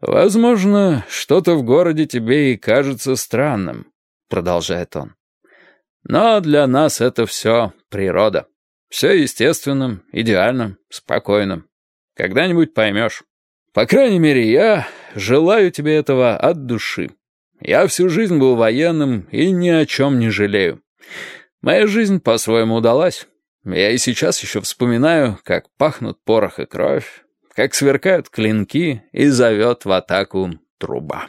«Возможно, что-то в городе тебе и кажется странным», — продолжает он. «Но для нас это все природа. Все естественным, идеальным, спокойным. Когда-нибудь поймешь. По крайней мере, я желаю тебе этого от души. Я всю жизнь был военным и ни о чем не жалею. Моя жизнь по-своему удалась. Я и сейчас еще вспоминаю, как пахнут порох и кровь, как сверкают клинки и зовет в атаку труба.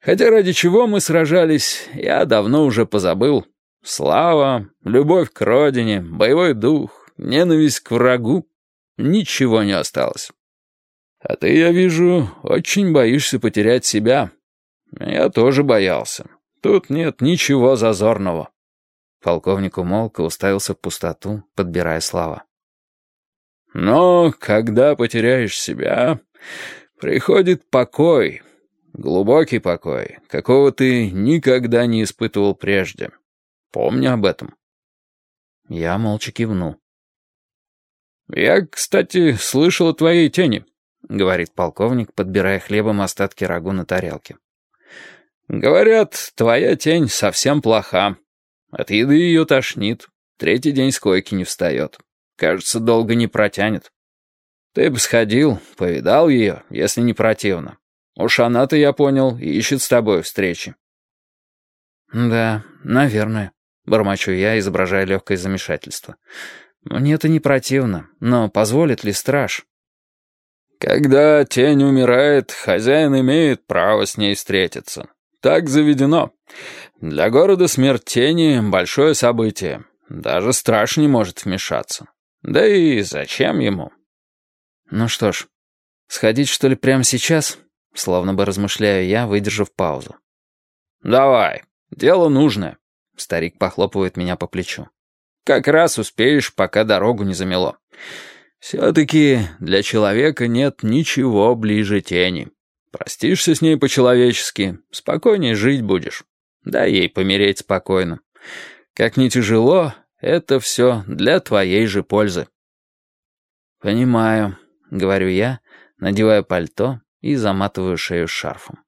Хотя ради чего мы сражались, я давно уже позабыл. Слава, любовь к родине, боевой дух, ненависть к врагу — ничего не осталось. А ты, я вижу, очень боишься потерять себя. Я тоже боялся. Тут нет ничего зазорного. Полковник умолк и уставился в пустоту, подбирая слова. Но когда потеряешь себя, приходит покой, глубокий покой, какого ты никогда не испытывал прежде. Помни об этом. Я молча кивнул. «Я, кстати, слышал о твоей тени», — говорит полковник, подбирая хлебом остатки рагу на тарелке. «Говорят, твоя тень совсем плоха. От еды ее тошнит, третий день с койки не встает. Кажется, долго не протянет. Ты бы сходил, повидал ее, если не противно. Уж она-то, я понял, ищет с тобой встречи». «Да, наверное», — бормочу я, изображая легкое замешательство. «Мне это не противно, но позволит ли страж?» «Когда тень умирает, хозяин имеет право с ней встретиться. Так заведено. Для города смерть тени — большое событие. Даже страж не может вмешаться. Да и зачем ему? Ну что ж, сходить что ли прямо сейчас? Словно бы размышляю я, выдержав паузу. Давай, дело нужное. Старик похлопывает меня по плечу. Как раз успеешь, пока дорогу не замело. Все-таки для человека нет ничего ближе тени. Простишься с ней по-человечески, спокойнее жить будешь. Дай ей помереть спокойно. Как не тяжело, это все для твоей же пользы. «Понимаю», — говорю я, надевая пальто и заматываю шею шарфом.